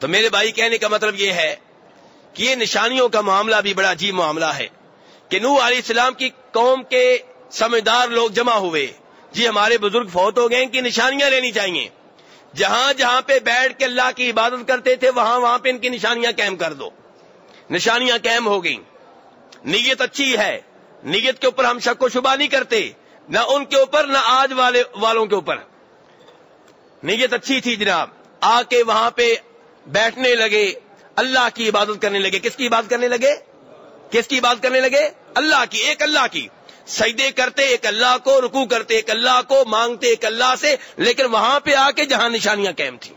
تو میرے بھائی کہنے کا مطلب یہ ہے کہ یہ نشانیوں کا معاملہ بھی بڑا عجیب معاملہ ہے کہ نو علیہ السلام کی قوم کے سمجھدار لوگ جمع ہوئے۔ جی ہمارے بزرگ فوت ہو گئے، ان کی نشانیاں لینی چاہیے۔ جہاں جہاں پہ بیٹھ کے اللہ کی عبادت کرتے تھے، وہاں وہاں پہ ان کی نشانیاں قائم کر دو۔ نشانیاں قائم ہو گئیں۔ نیت اچھی ہے۔ نیت کے اوپر ہم شک و شبہ نہیں کرتے، نہ ان کے اوپر، نہ آج والے والوں کے اوپر۔ نیت اچھی تھی جناب۔ آ کے وہاں پہ بیٹھنے لگے، اللہ کی عبادت کرنے لگے۔ کس کی عبادت کرنے لگے؟ کس کی عبادت کرنے لگے؟ اللہ کی، ایک اللہ کی۔ سجدے کرتے، ایک اللہ کو رکو کرتے، ایک اللہ کو، مانگتے، ایک اللہ سے۔ لیکن وہاں پہ آ کے جہاں نشانیاں قائم تھیں۔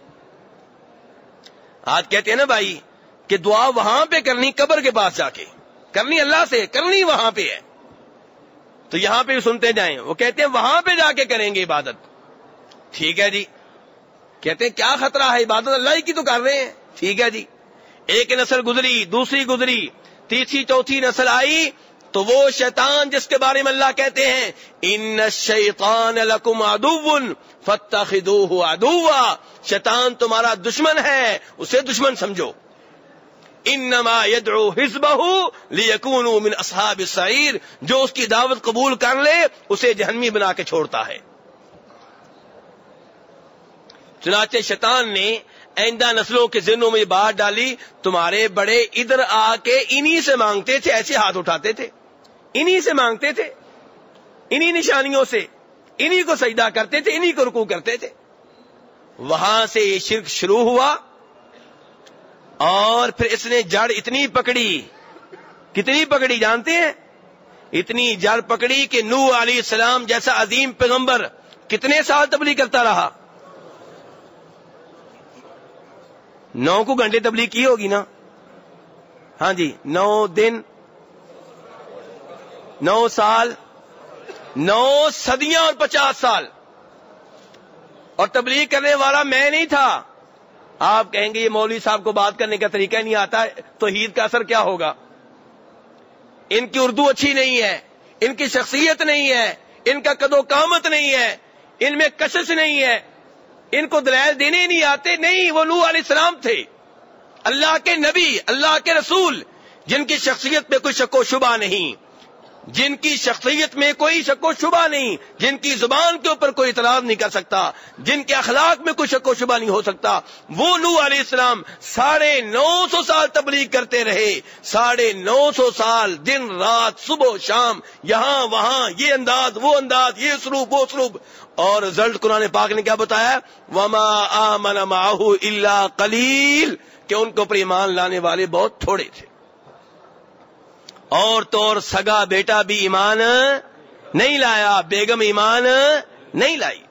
آج کہتے ہیں نا بھائی کہ دعا وہاں پہ کرنی، قبر کے پاس جا کے۔ کرنی اللہ سے، کرنی وہاں پہ ہے۔ تو یہاں پہ بھی سنتے جائیں۔ وہ کہتے ہیں وہاں پہ جا کے کریں گے عبادت۔ ٹھیک ہے جی۔ کہتے ہیں، کیا خطرہ ہے؟ عبادت اللہ ہی کی تو کر رہے ہیں. ٹھیک ہے جی۔ ایک نسل گزری، دوسری گزری، تیسری، چوتھی نسل آئی، تو وہ شیطان جس کے بارے میں اللہ کہتے ہیں، ان شیطان لکم ادو فتح ادوا شیطان تمہارا دشمن ہے، اسے دشمن سمجھو۔ انما يدعو حزبه ليكونوا من اصحاب السعير جو اس کی دعوت قبول کر لے، اسے جہنمی بنا کے چھوڑتا ہے۔ چنانچہ شیطان نے آئندہ نسلوں کے ذہنوں میں بات ڈالی، تمہارے بڑے ادھر آ کے انہی سے مانگتے تھے، ایسے ہاتھ اٹھاتے تھے۔ انہی سے مانگتے تھے۔ انہی نشانیوں سے، انہی کو سجدہ کرتے تھے، انہی کو رکو کرتے تھے۔ وہاں سے یہ شرک شروع ہوا اور پھر اس نے جڑ اتنی پکڑی۔ کتنی پکڑی جانتے ہیں؟ اتنی جڑ پکڑی کہ نو علیہ السلام جیسا عظیم پیغمبر کتنے سال تبلیغ کرتا رہا۔ نو کو گھنٹے تبلیغ کی ہوگی نا؟ ہاں جی نو دن، نو سال، نو صدیاں اور پچاس سال۔ اور تبلیغ کرنے والا میں نہیں تھا۔ آپ کہیں گے یہ مولوی صاحب کو بات کرنے کا طریقہ نہیں آتا تو عید کا اثر کیا ہوگا؟ ان کی اردو اچھی نہیں ہے، ان کی شخصیت نہیں ہے، ان کا قد و کامت نہیں ہے، ان میں کشش نہیں ہے۔ ان کو دلائل دینے نہیں آتے، نہیں، وہ لو علیہ السلام تھے۔ اللہ کے نبی، اللہ کے رسول، جن کی شخصیت پہ کوئی شک و شبہ نہیں۔ جن کی شخصیت میں کوئی شک و شبہ نہیں، جن کی زبان کے اوپر کوئی اعتراض نہیں کر سکتا، جن کے اخلاق میں کوئی شک و شبہ نہیں ہو سکتا، وہ نو علیہ السلام ساڑھے نو سو سال تبلیغ کرتے رہے، ساڑھے نو سو سال دن، رات، صبح، شام، یہاں، وہاں، یہ انداز، وہ انداز، یہ سروپ وہ سروپ اور رزلٹ قرآن پاک نے کیا بتایا؟ وما آمن معه الا قلیل کہ ان کے اوپر ایمان لانے والے بہت تھوڑے تھے۔ اور تو اور سگا بیٹا بھی ایمان نہیں لایا، بیگم ایمان نہیں لائی۔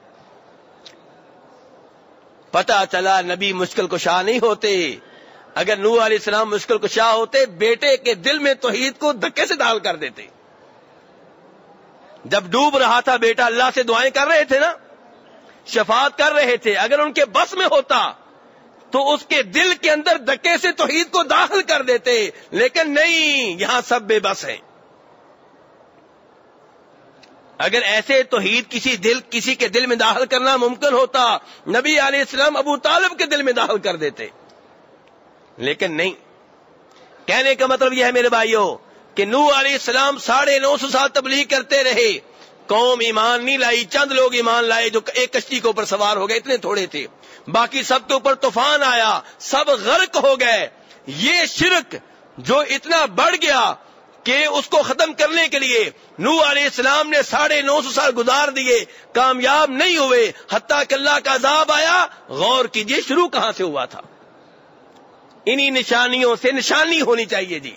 پتا چلا نبی مشکل کو شاہ نہیں ہوتے۔ اگر نو علیہ السلام مشکل کو شاہ ہوتے، بیٹے کے دل میں توحید کو دھکے سے ڈال کر دیتے۔ جب ڈوب رہا تھا بیٹا، اللہ سے دعائیں کر رہے تھے نا، شفاعت کر رہے تھے، اگر ان کے بس میں ہوتا تو اس کے دل کے اندر دکے سے توحید کو داخل کر دیتے، لیکن نہیں، یہاں سب بے بس ہیں۔ اگر ایسے توحید کسی دل، کسی کے دل میں داخل کرنا ممکن ہوتا، نبی علیہ السلام ابو طالب کے دل میں داخل کر دیتے۔ لیکن نہیں۔ کہنے کا مطلب یہ ہے میرے بھائیوں، کہ نو علیہ السلام ساڑھے نو سو سال تبلیغ کرتے رہے۔ قوم ایمان نہیں لائی، چند لوگ ایمان لائے جو ایک کشتی کے اوپر سوار ہو گئے، اتنے تھوڑے تھے۔ باقی سب کے اوپر طوفان آیا، سب غرق ہو گئے۔ یہ شرک جو اتنا بڑھ گیا کہ اس کو ختم کرنے کے لیے نو علیہ السلام نے ساڑھے نو سو سال گزار دیے، کامیاب نہیں ہوئے۔ حتیٰ کہ اللہ کا عذاب آیا۔ غور کیجیے، شروع کہاں سے ہوا تھا؟ انہی نشانیوں سے نشانی ہونی چاہیے جی۔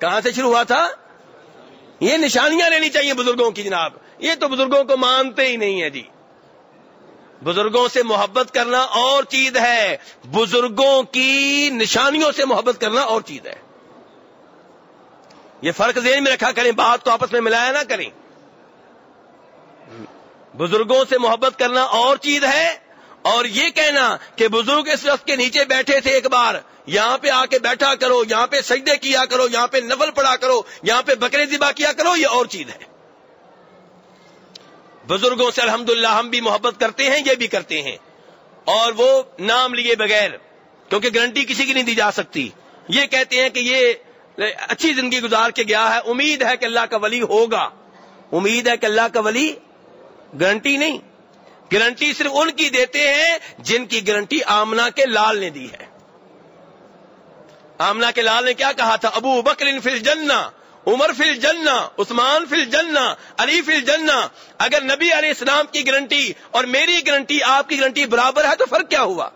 کہاں سے شروع ہوا تھا؟ یہ نشانیاں لینی چاہیے بزرگوں کی جناب۔ یہ تو بزرگوں کو مانتے ہی نہیں ہے جی۔ بزرگوں سے محبت کرنا اور چیز ہے۔ بزرگوں کی نشانیوں سے محبت کرنا اور چیز ہے۔ یہ فرق ذہن میں رکھا کریں، بات کو آپس میں ملایا نہ کریں۔ بزرگوں سے محبت کرنا اور چیز ہے۔ اور یہ کہنا کہ بزرگ اس وقت کے نیچے بیٹھے تھے ایک بار، یہاں پہ آ کے بیٹھا کرو، یہاں پہ سجدے کیا کرو، یہاں پہ نفل پڑا کرو، یہاں پہ بکرے ذبح کیا کرو، یہ اور چیز ہے۔ بزرگوں سے الحمدللہ ہم بھی محبت کرتے ہیں، یہ بھی کرتے ہیں۔ اور وہ نام لیے بغیر، کیونکہ گارنٹی کسی کی نہیں دی جا سکتی۔ یہ کہتے ہیں کہ یہ اچھی زندگی گزار کے گیا ہے۔ امید ہے کہ اللہ کا ولی ہوگا۔ امید ہے کہ اللہ کا ولی گارنٹی نہیں۔ گارنٹی صرف ان کی دیتے ہیں جن کی گارنٹی آمنا کے لال نے دی ہے۔ آمنا کے لال نے کیا کہا تھا؟ ابو بکر فل جنا عمر فل جنا عثمان فل جنا علی فل جنا اگر نبی علیہ السلام کی گارنٹی اور میری گارنٹی آپ کی گارنٹی برابر ہے تو فرق کیا ہوا؟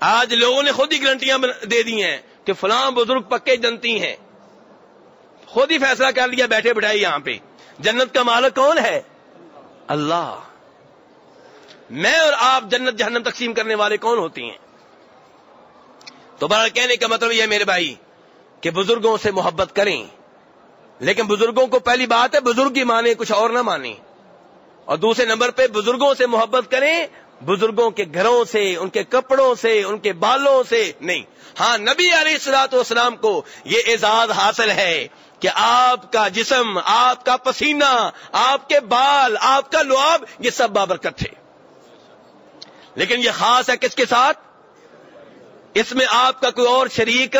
آج لوگوں نے خود ہی گارنٹیاں دے دی ہیں کہ فلاں بزرگ پکے جنتی ہیں۔ خود ہی فیصلہ کر لیا بیٹھے بٹھائے یہاں پہ۔ جنت کا مالک کون ہے؟ اللہ۔ میں اور آپ جنت جہنم تقسیم کرنے والے کون ہوتی ہیں؟ تو بڑا کہنے کا مطلب یہ میرے بھائی کہ بزرگوں سے محبت کریں۔ لیکن بزرگوں کو پہلی بات ہے بزرگ ہی مانے کچھ اور نہ مانے اور دوسرے نمبر پہ بزرگوں سے محبت کریں، بزرگوں کے گھروں سے، ان کے کپڑوں سے، ان کے بالوں سے نہیں۔ ہاں نبی علیہ السلاط والسلام کو یہ اعزاز حاصل ہے کہ آپ کا جسم، آپ کا پسینہ، آپ کے بال، آپ کا لعاب، یہ سب بابرکت تھے۔ لیکن یہ خاص ہے کس کے ساتھ؟ اس میں آپ کا کوئی اور شریک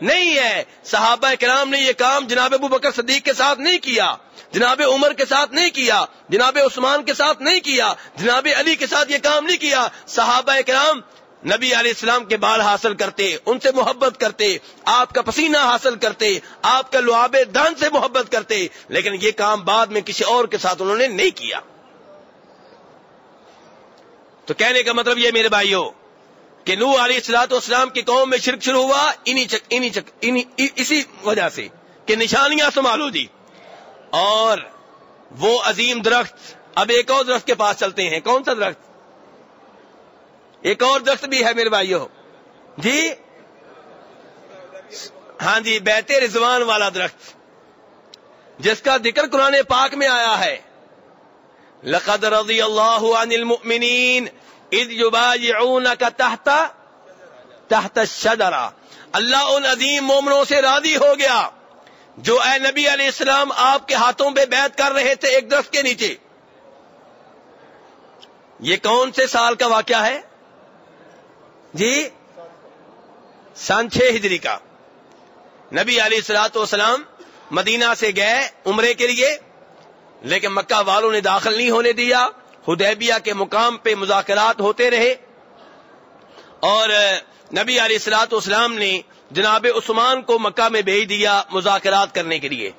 نہیں ہے۔ صحابہ کرام نے یہ کام جناب ابو بکر صدیق کے ساتھ نہیں کیا، جناب عمر کے ساتھ نہیں کیا، جناب عثمان کے ساتھ نہیں کیا، جناب علی کے ساتھ یہ کام نہیں کیا۔ صحابہ کرام نبی علیہ السلام کے بال حاصل کرتے، ان سے محبت کرتے، آپ کا پسینہ حاصل کرتے، آپ کا لعاب دان سے محبت کرتے، لیکن یہ کام بعد میں کسی اور کے ساتھ انہوں نے نہیں کیا۔ تو کہنے کا مطلب یہ میرے بھائیوں کہ نو علی السلاط اسلام کی قوم میں شرک شروع ہوا، انہی چک انہی چک، انہی اسی وجہ سے کہ نشانیاں سنبھالو دی۔ اور وہ عظیم درخت اب ایک اور درخت کے پاس چلتے ہیں۔ کون سا درخت؟ ایک اور درخت بھی ہے میرے بھائیوں جی؟ ہاں جی بیتے رضوان والا درخت۔ جس کا ذکر قرآن پاک میں آیا ہے۔ لقد رضی اللہ عن المؤمنین کا تحت تحت الشجرہ۔ اللہ ان عظیم مومنوں سے راضی ہو گیا جو اے نبی علیہ السلام آپ کے ہاتھوں پہ بیعت کر رہے تھے ایک درخت کے نیچے۔ یہ کون سے سال کا واقعہ ہے؟ جی؟ سن چھ ہجری کا۔ نبی علیہ السلاط والسلام مدینہ سے گئے عمرے کے لیے، لیکن مکہ والوں نے داخل نہیں ہونے دیا۔ حدیبیہ کے مقام پہ مذاکرات ہوتے رہے اور نبی علیہ السلاط اسلام نے جناب عثمان کو مکہ میں بھیج دیا مذاکرات کرنے کے لیے۔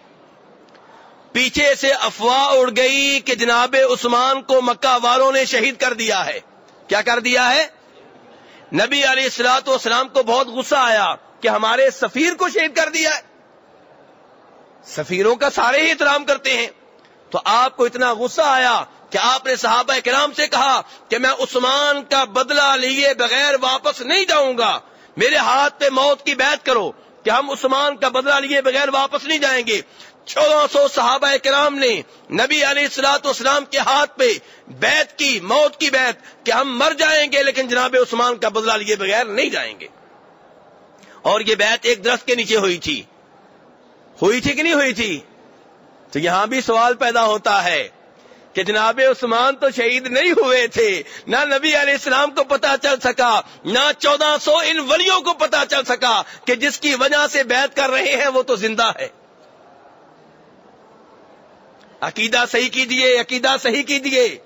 پیچھے سے افواہ اڑ گئی کہ جناب عثمان کو مکہ والوں نے شہید کر دیا ہے۔ کیا کر دیا ہے؟ نبی علیہ السلاط اسلام کو بہت غصہ آیا کہ ہمارے سفیر کو شہید کر دیا ہے۔ سفیروں کا سارے ہی احترام کرتے ہیں۔ تو آپ کو اتنا غصہ آیا کہ آپ نے صحابہ کرام سے کہا کہ میں عثمان کا بدلہ لیے بغیر واپس نہیں جاؤں گا۔ میرے ہاتھ پہ موت کی بیعت کرو کہ ہم عثمان کا بدلہ لیے بغیر واپس نہیں جائیں گے۔ چودہ سو صحابہ کرام نے نبی علیہ السلاط اسلام کے ہاتھ پہ بیت کی، موت کی بیت کہ ہم مر جائیں گے لیکن جناب عثمان کا بدلہ لیے بغیر نہیں جائیں گے۔ اور یہ بیت ایک درخت کے نیچے ہوئی تھی۔ ہوئی تھی کہ نہیں ہوئی تھی؟ تو یہاں بھی سوال پیدا ہوتا ہے۔ کہ جناب عثمان تو شہید نہیں ہوئے تھے، نہ نبی علیہ السلام کو پتا چل سکا، نہ چودہ سو ان ولیوں کو پتا چل سکا کہ جس کی وجہ سے بیعت کر رہے ہیں، وہ تو زندہ ہے۔ عقیدہ صحیح کیجیے عقیدہ صحیح کیجیے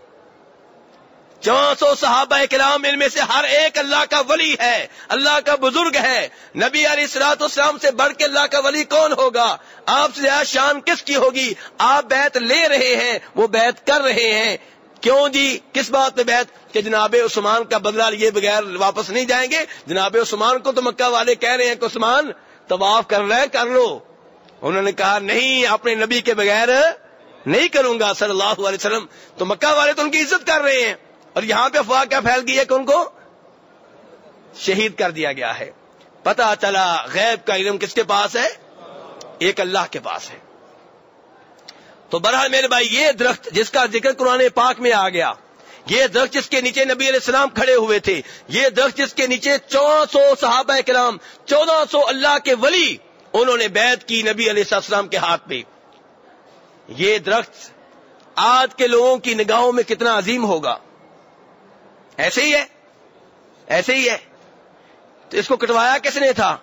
چودہ سو صحابہ کرام ان میں سے ہر ایک اللہ کا ولی ہے، اللہ کا بزرگ ہے۔ نبی علیہ السلاط اسلام سے بڑھ کے اللہ کا ولی کون ہوگا؟ آپ سے زیادہ شان کس کی ہوگی؟ آپ بیت لے رہے ہیں، وہ بیت کر رہے ہیں۔ کیوں جی؟ کس بات پہ بیت کہ جناب عثمان کا بدلہ لیے بغیر واپس نہیں جائیں گے؟ جناب عثمان کو تو مکہ والے کہہ رہے ہیں کہ عثمان، طواف کر رہے کر لو۔ انہوں نے کہا، نہیں، اپنے نبی کے بغیر نہیں کروں گا، صلی اللہ علیہ وسلم۔ تو مکہ والے تو ان کی عزت کر رہے ہیں۔ اور یہاں پہ افواہ کیا پھیل گئی ہے کہ ان کو شہید کر دیا گیا ہے۔ پتا چلا غیب کا علم کس کے پاس ہے؟ ایک اللہ کے پاس ہے۔ تو برحال میرے بھائی، یہ درخت جس کا ذکر قرآن پاک میں آ گیا، یہ درخت جس کے نیچے نبی علیہ السلام کھڑے ہوئے تھے، یہ درخت جس کے نیچے چودہ سو صحابہ کرام، چودہ سو اللہ کے ولی انہوں نے بیعت کی نبی علیہ السلام کے ہاتھ پہ۔ یہ درخت آج کے لوگوں کی نگاہوں میں کتنا عظیم ہوگا۔ ایسے ہی ہے؟ ایسے ہی ہے؟ تو اس کو کٹوایا کس نے تھا؟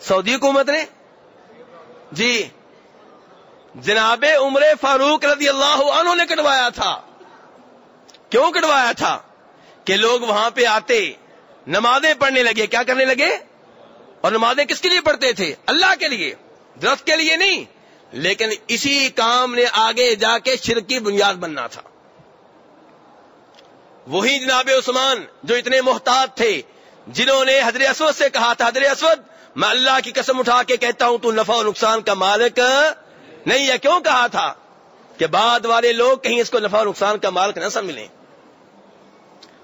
سعودی حکومت نے؟ جی۔ جناب عمر فاروق رضی اللہ عنہ نے کٹوایا تھا۔ کیوں کٹوایا تھا؟ کہ لوگ وہاں پہ آتے، نمازیں پڑھنے لگے۔ کیا کرنے لگے؟ اور نمازیں کس کے لیے پڑھتے تھے؟ اللہ کے لیے۔ درخت کے لیے نہیں، لیکن اسی کام نے آگے جا کے شرک کی بنیاد بننا تھا۔ وہی جناب عثمان جو اتنے محتاط تھے، جنہوں نے حضرت اسود سے کہا تھا، حضرت اسود، میں اللہ کی قسم اٹھا کے کہتا ہوں، تو نفع و نقصان کا مالک نہیں ہے۔ کیوں کہا تھا؟ کہ بعد والے لوگ کہیں اس کو نفع و نقصان کا مالک نہ سمجھیں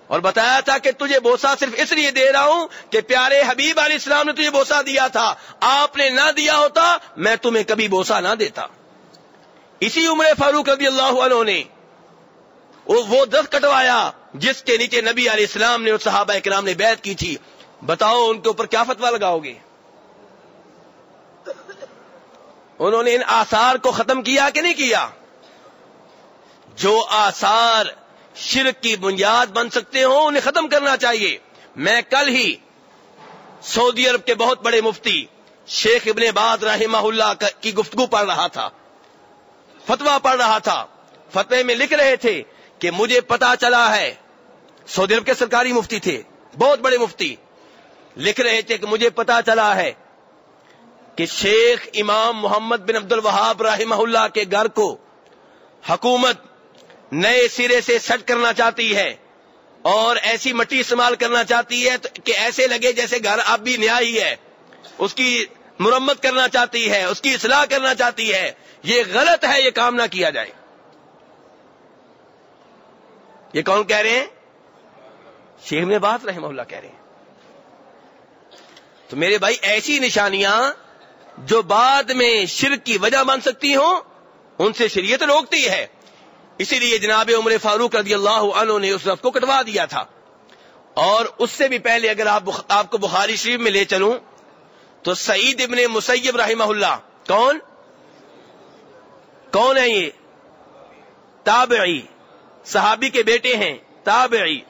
اور بتایا تھا کہ تجھے بوسا صرف اس لیے دے رہا ہوں کہ پیارے حبیب علیہ السلام نے تجھے بوسا دیا تھا۔ آپ نے نہ دیا ہوتا، میں تمہیں کبھی بوسا نہ دیتا۔ اسی عمر فاروق رضی اللہ عنہ نے وہ درخت کٹوایا۔ جس کے نیچے نبی علیہ السلام نے اور صحابہ کرام نے بیعت کی تھی، بتاؤ ان کے اوپر کیا فتوا لگاؤ گے؟ انہوں نے ان آثار کو ختم کیا کہ نہیں کیا؟ جو آثار شرک کی بنیاد بن سکتے ہوں، انہیں ختم کرنا چاہیے۔ میں کل ہی سعودی عرب کے بہت بڑے مفتی شیخ ابن باز رحمہ اللہ کی گفتگو پڑھ رہا تھا۔ فتوا پڑھ رہا تھا۔ فتوے میں لکھ رہے تھے کہ مجھے پتا چلا ہے سعودی عرب کے سرکاری مفتی تھے، بہت بڑے مفتی۔ لکھ رہے تھے کہ مجھے پتا چلا ہے کہ شیخ امام محمد بن عبد الوہاب رحمہ اللہ کے گھر کو حکومت نئے سرے سے سٹ کرنا چاہتی ہے اور ایسی مٹی استعمال کرنا چاہتی ہے کہ ایسے لگے جیسے گھر اب بھی نیا ہی ہے۔ اس کی مرمت کرنا چاہتی ہے، اس کی اصلاح کرنا چاہتی ہے۔ یہ غلط ہے، یہ کام نہ کیا جائے۔ یہ کون کہہ رہے ہیں؟ شیخ میں بات رحمہ اللہ کہہ رہے ہیں۔ تو میرے بھائی ایسی نشانیاں جو بعد میں شرک کی وجہ بن سکتی ہوں، ان سے شریعت روکتی ہے۔ اسی لیے جناب عمر فاروق رضی اللہ عنہ نے اس رفت کو کٹوا دیا تھا۔ اور اس سے بھی پہلے اگر آپ آپ کو بخاری شریف میں لے چلوں، تو سعید ابن مسیب رحمہ اللہ، کون؟ کون ہے یہ؟ تابعی، صحابی کے بیٹے ہیں، تابعی۔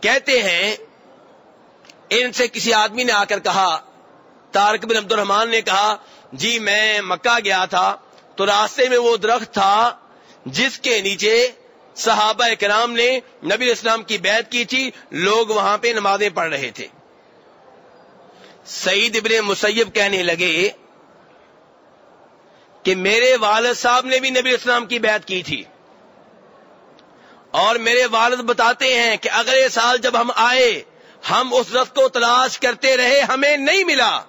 کہتے ہیں، ان سے کسی آدمی نے آ کر کہا تارک بن عبد الرحمان نے کہا جی میں مکہ گیا تھا، تو راستے میں وہ درخت تھا جس کے نیچے صحابہ کرام نے نبی اسلام کی بیعت کی تھی، لوگ وہاں پہ نمازیں پڑھ رہے تھے۔ سعید ابن مسیب کہنے لگے کہ میرے والد صاحب نے بھی نبی اسلام کی بیعت کی تھی۔ اور میرے والد بتاتے ہیں کہ اگلے سال جب ہم آئے، ہم اس رس کو تلاش کرتے رہے، ہمیں نہیں ملا۔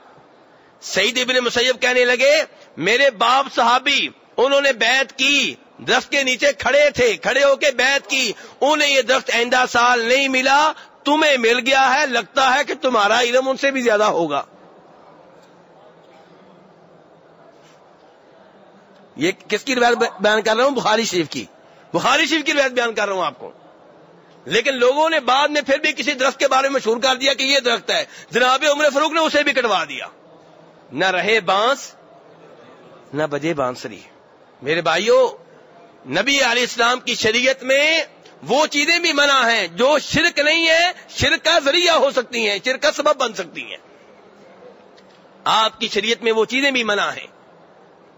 سعید ابن مسیب کہنے لگے، میرے باپ صحابی، انہوں نے بیعت کی، درخت کے نیچے کھڑے تھے، کھڑے ہو کے بیعت کی، انہیں یہ درخت آئندہ سال نہیں ملا، تمہیں مل گیا ہے، لگتا ہے کہ تمہارا علم ان سے بھی زیادہ ہوگا۔ یہ کس کی روایت بیان کر رہا ہوں؟ بخاری شریف کی۔ بخاری شریف کی روایت بیان کر رہا ہوں آپ کو۔ لیکن لوگوں نے بعد میں پھر بھی کسی درخت کے بارے میں مشہور کر دیا کہ یہ درخت ہے۔ جناب عمر فروخ نے اسے بھی کٹوا دیا۔ نہ رہے بانس، نہ بجے بانسری۔ میرے بھائیوں نبی علیہ السلام کی شریعت میں وہ چیزیں بھی منع ہیں جو شرک نہیں ہے، شرک کا ذریعہ ہو سکتی ہیں، شرک کا سبب بن سکتی ہیں۔ آپ کی شریعت میں وہ چیزیں بھی منع ہیں۔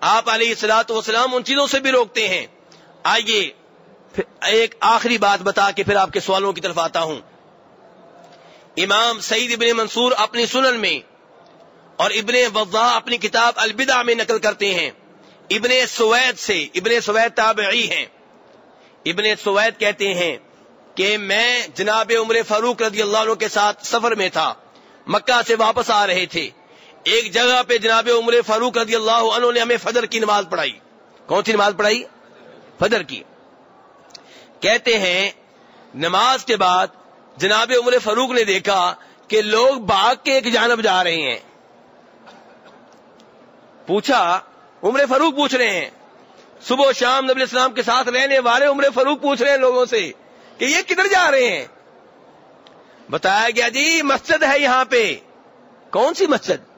آپ علیہ السلاط وسلام ان چیزوں سے بھی روکتے ہیں۔ آئیے ایک آخری بات بتا کے پھر آپ کے سوالوں کی طرف آتا ہوں۔ امام سعید ابن منصور اپنی سنن میں اور ابن وضاح اپنی کتاب البدع میں نقل کرتے ہیں۔ ابن سوید سے، ابن سوید تابعی ہیں۔ ابن سوید کہتے ہیں کہ میں جناب عمر فاروق رضی اللہ عنہ کے ساتھ سفر میں تھا۔ مکہ سے واپس آ رہے تھے۔ ایک جگہ پہ جناب عمر فاروق رضی اللہ عنہ نے ہمیں فجر کی نماز پڑھائی۔ کون سی نماز پڑھائی؟ فجر کی۔ کہتے ہیں، نماز کے بعد جناب عمر فاروق نے دیکھا کہ لوگ باغ کے ایک جانب جا رہے ہیں۔ پوچھا، عمر فروخ پوچھ رہے ہیں۔ صبح و شام نبی اسلام کے ساتھ رہنے والے عمر فروخ پوچھ رہے ہیں لوگوں سے کہ یہ کدھر جا رہے ہیں؟ بتایا گیا جی مسجد ہے یہاں پہ۔ کون سی مسجد؟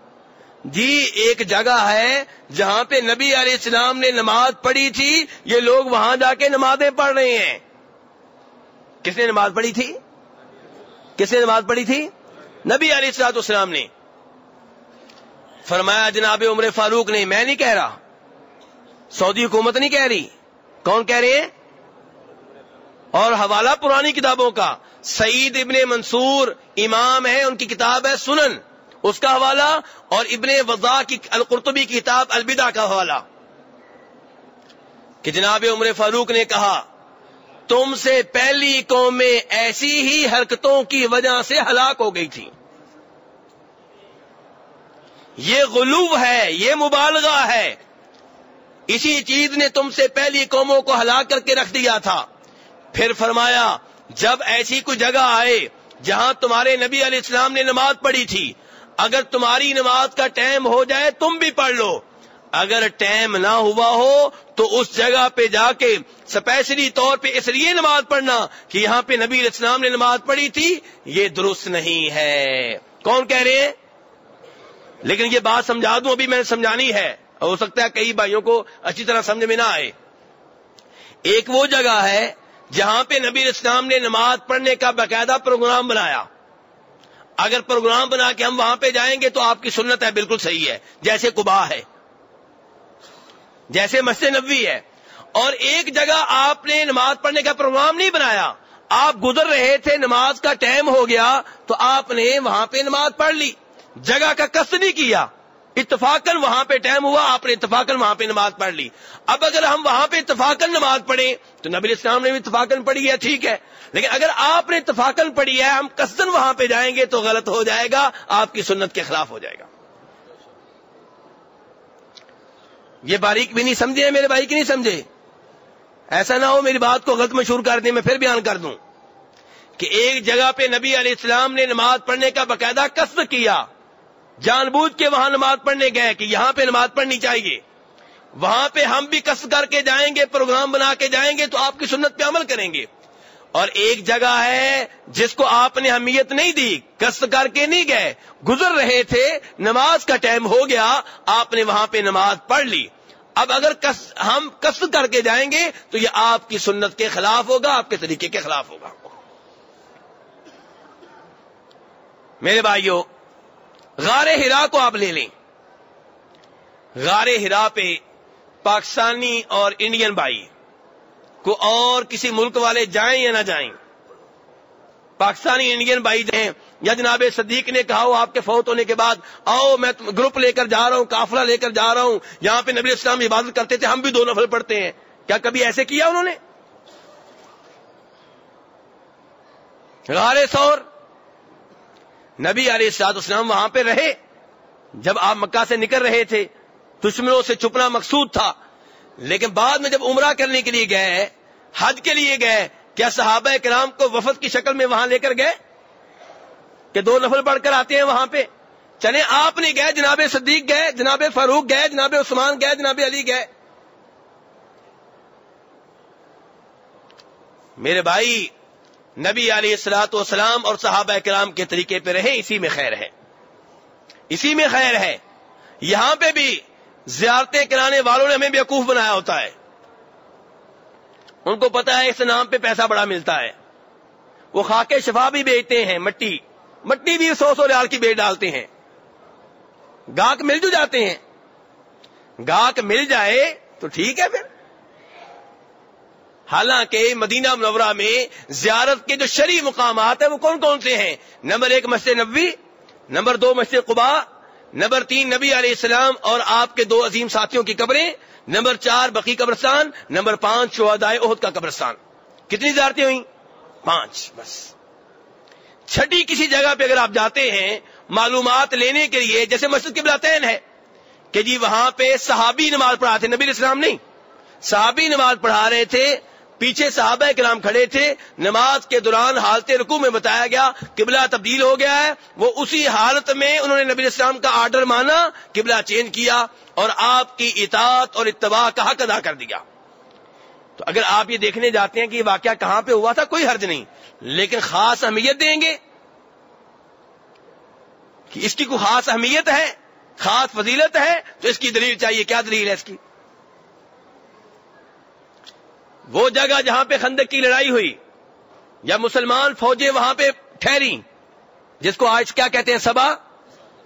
جی ایک جگہ ہے جہاں پہ نبی علیہ السلام نے نماز پڑھی تھی، یہ لوگ وہاں جا کے نمازیں پڑھ رہے ہیں۔ کس نے نماز پڑھی تھی؟ کس نے نماز پڑھی تھی؟ نبی علیہ السلاط اسلام نے۔ فرمایا، جناب عمر فاروق نے، میں نہیں کہہ رہا۔ سعودی حکومت نہیں کہہ رہی۔ کون کہہ رہے ہیں؟ اور حوالہ پرانی کتابوں کا، سعید ابن منصور امام ہے، ان کی کتاب ہے سنن۔ اس کا حوالہ اور ابن وضا کی، القرطبی کی کتاب البدا کا حوالہ۔ کہ جناب عمر فاروق نے کہا تم سے پہلی قومیں ایسی ہی حرکتوں کی وجہ سے ہلاک ہو گئی تھی یہ غلوب ہے، یہ مبالغہ ہے۔ اسی چیز نے تم سے پہلی قوموں کو ہلاک کر کے رکھ دیا تھا۔ پھر فرمایا، جب ایسی کوئی جگہ آئے جہاں تمہارے نبی علیہ السلام نے نماز پڑھی تھی، اگر تمہاری نماز کا ٹائم ہو جائے تم بھی پڑھ لو۔ اگر ٹائم نہ ہوا ہو تو اس جگہ پہ جا کے اسپیشلی طور پہ اس لیے نماز پڑھنا کہ یہاں پہ نبی علیہ السلام نے نماز پڑھی تھی، یہ درست نہیں ہے۔ کون کہہ رہے ہیں؟ لیکن یہ بات سمجھا دوں، ابھی میں نے سمجھانی ہے۔ ہو سکتا ہے کئی بھائیوں کو اچھی طرح سمجھ میں نہ آئے۔ ایک وہ جگہ ہے جہاں پہ نبی اسلام نے نماز پڑھنے کا باقاعدہ پروگرام بنایا۔ اگر پروگرام بنا کے ہم وہاں پہ جائیں گے تو آپ کی سنت ہے، بالکل صحیح ہے، جیسے کبا ہے۔ جیسے مسجد نبوی ہے۔ اور ایک جگہ آپ نے نماز پڑھنے کا پروگرام نہیں بنایا۔ آپ گزر رہے تھے، نماز کا ٹائم ہو گیا تو آپ نے وہاں پہ نماز پڑھ لی۔ جگہ کا کس نہیں کیا۔ اتفاقن وہاں پہ ٹائم ہوا، آپ نے اتفاقن وہاں پہ نماز پڑھ لی۔ اب اگر ہم وہاں پہ اتفاقن نماز پڑھیں تو نبی اسلام نے بھی اتفاقن پڑھی ہے، ٹھیک ہے۔ لیکن اگر آپ نے اتفاقن پڑھی ہے، ہم کسن وہاں پہ جائیں گے تو غلط ہو جائے گا، آپ کی سنت کے خلاف ہو جائے گا۔ یہ باریک بھی نہیں سمجھے، میرے بھائی کی نہیں سمجھے۔ ایسا نہ ہو میری بات کو غلط مشہور کر دیں، میں پھر بیان کر دوں۔ کہ ایک جگہ پہ نبی علیہ السلام نے نماز پڑھنے کا باقاعدہ قصد کیا۔ جان بوجھ کے وہاں نماز پڑھنے گئے کہ یہاں پہ نماز پڑھنی چاہیے۔ وہاں پہ ہم بھی کس کر کے جائیں گے، پروگرام بنا کے جائیں گے تو آپ کی سنت پہ عمل کریں گے۔ اور ایک جگہ ہے جس کو آپ نے اہمیت نہیں دی کس کر کے نہیں گئے۔ گزر رہے تھے، نماز کا ٹائم ہو گیا، آپ نے وہاں پہ نماز پڑھ لی۔ اب اگر کس ہم کس کر کے جائیں گے تو یہ آپ کی سنت کے خلاف ہوگا، آپ کے طریقے کے خلاف ہوگا۔ میرے بھائیوں غار ہرا کو آپ لے لیں۔ غار ہرا پہ پاکستانی اور انڈین بھائی کو اور کسی ملک والے جائیں یا نہ جائیں۔ پاکستانی انڈین بھائی جائیں یا جناب صدیق نے کہا ہو آپ کے فوت ہونے کے بعد، آؤ میں گروپ لے کر جا رہا ہوں، کافلہ لے کر جا رہا ہوں، یہاں پہ نبی اسلام عبادت کرتے تھے، ہم بھی دو نفل پڑھتے ہیں۔ کیا کبھی ایسے کیا انہوں نے؟ غار سور نبی علیہ السلاط اسلام وہاں پہ رہے۔ جب آپ مکہ سے نکل رہے تھے، دشمنوں سے چھپنا مقصود تھا۔ لیکن بعد میں جب عمرہ کرنے کے لیے گئے، حج کے لیے گئے، کیا صحابہ کرام کو وفد کی شکل میں وہاں لے کر گئے؟ کہ دو نفل پڑھ کر آتے ہیں وہاں پہ۔ چلے آپ نہیں گئے، جناب صدیق گئے، جناب فاروق گئے، جناب عثمان گئے، جناب علی گئے۔ میرے بھائی، نبی علیہ السلاۃ والسلام اور صحابہ کرام کے طریقے پہ رہے اسی میں خیر ہے۔ اسی میں خیر ہے۔ یہاں پہ بھی زیارتیں کرانے والوں نے ہمیں بیوقوف بنایا ہوتا ہے۔ ان کو پتا ہے اس نام پہ پیسہ بڑا ملتا ہے۔ وہ خاکے شفا بھی بیچتے ہیں، مٹی۔ مٹی بھی سو سو ریال کی بیچ ڈالتے ہیں۔ گاہک مل جو جاتے ہیں۔ گاہک مل جائے تو ٹھیک ہے پھر۔ حالانکہ مدینہ منورہ میں زیارت کے جو شرعی مقامات ہیں وہ کون کون سے ہیں؟ نمبر ایک مسجد نبوی، نمبر دو مسجد قبا نمبر تین، نبی علیہ السلام اور آپ کے دو عظیم ساتھیوں کی قبریں. نمبر چار، بقی قبرستان. نمبر پانچ، شہدائے عہد کا قبرستان. کتنی زیارتیں ہوئی پانچ، بس. چھٹی کسی جگہ پہ اگر آپ جاتے ہیں، معلومات لینے کے لیے، جیسے مسجد قبلتین ہے، کہ جی وہاں پہ صحابی نماز پڑھاتے نبی اسلام نہیں. صحابی نماز پڑھا رہے تھے پیچھے صحابہ کرام کھڑے تھے، نماز کے دوران حالت رکو میں بتایا گیا، قبلہ تبدیل ہو گیا ہے، وہ اسی حالت میں انہوں نے نبی اسلام کا آرڈر مانا، قبلہ چینج کیا اور آپ کی اطاعت اور اتباع کا حق ادا کر دیا۔ تو اگر آپ یہ دیکھنے جاتے ہیں کہ یہ واقعہ کہاں پہ ہوا تھا، کوئی حرج نہیں، لیکن خاص اہمیت دیں گے کہ اس کی کوئی خاص اہمیت ہے، خاص فضیلت ہے، تو اس کی دلیل چاہیے، کیا دلیل ہے اس کی؟ وہ جگہ جہاں پہ خندق کی لڑائی ہوئی، یا مسلمان فوجیں وہاں پہ ٹھہری جس کو آج کیا کہتے ہیں، سبا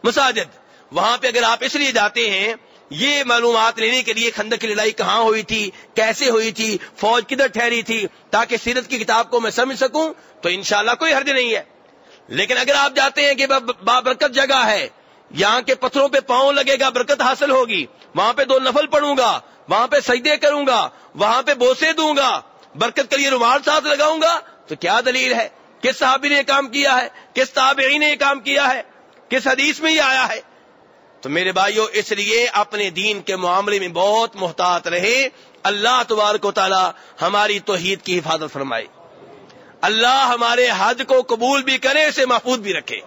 مساجد۔ وہاں پہ اگر آپ اس لیے جاتے ہیں، یہ معلومات لینے کے لیے خندق کی لڑائی کہاں ہوئی تھی، کیسے ہوئی تھی، فوج کدھر ٹھہری تھی، تاکہ سیرت کی کتاب کو میں سمجھ سکوں، تو انشاءاللہ کوئی حرج نہیں ہے۔ لیکن اگر آپ جاتے ہیں کہ بابرکت جگہ ہے یہاں کے پتھروں پہ پاؤں لگے گا، برکت حاصل ہوگی۔ وہاں پہ دو نفل پڑوں گا، وہاں پہ سجدے کروں گا، وہاں پہ بوسے دوں گا، برکت کے لیے رومال ساتھ لگاؤں گا۔ تو کیا دلیل ہے؟ کس صحابی نے یہ کام کیا ہے؟ کس تابعی نے یہ کام کیا ہے؟ کس حدیث میں یہ آیا ہے؟ تو میرے بھائیوں اس لیے اپنے دین کے معاملے میں بہت محتاط رہے۔ اللہ تبارک و تعالی ہماری توحید کی حفاظت فرمائے۔ اللہ ہمارے حج کو قبول بھی کرے، اسے محفوظ بھی رکھے۔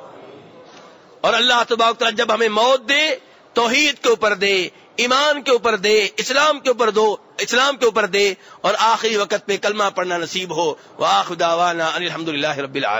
اور اللہ تبارک تعالیٰ جب ہمیں موت دے، توحید کے اوپر دے، ایمان کے اوپر دے، اسلام کے اوپر دو، اسلام کے اوپر دے، اور آخری وقت پہ کلمہ پڑھنا نصیب ہو۔ وہ دعوانا الحمد للہ رب العالمین۔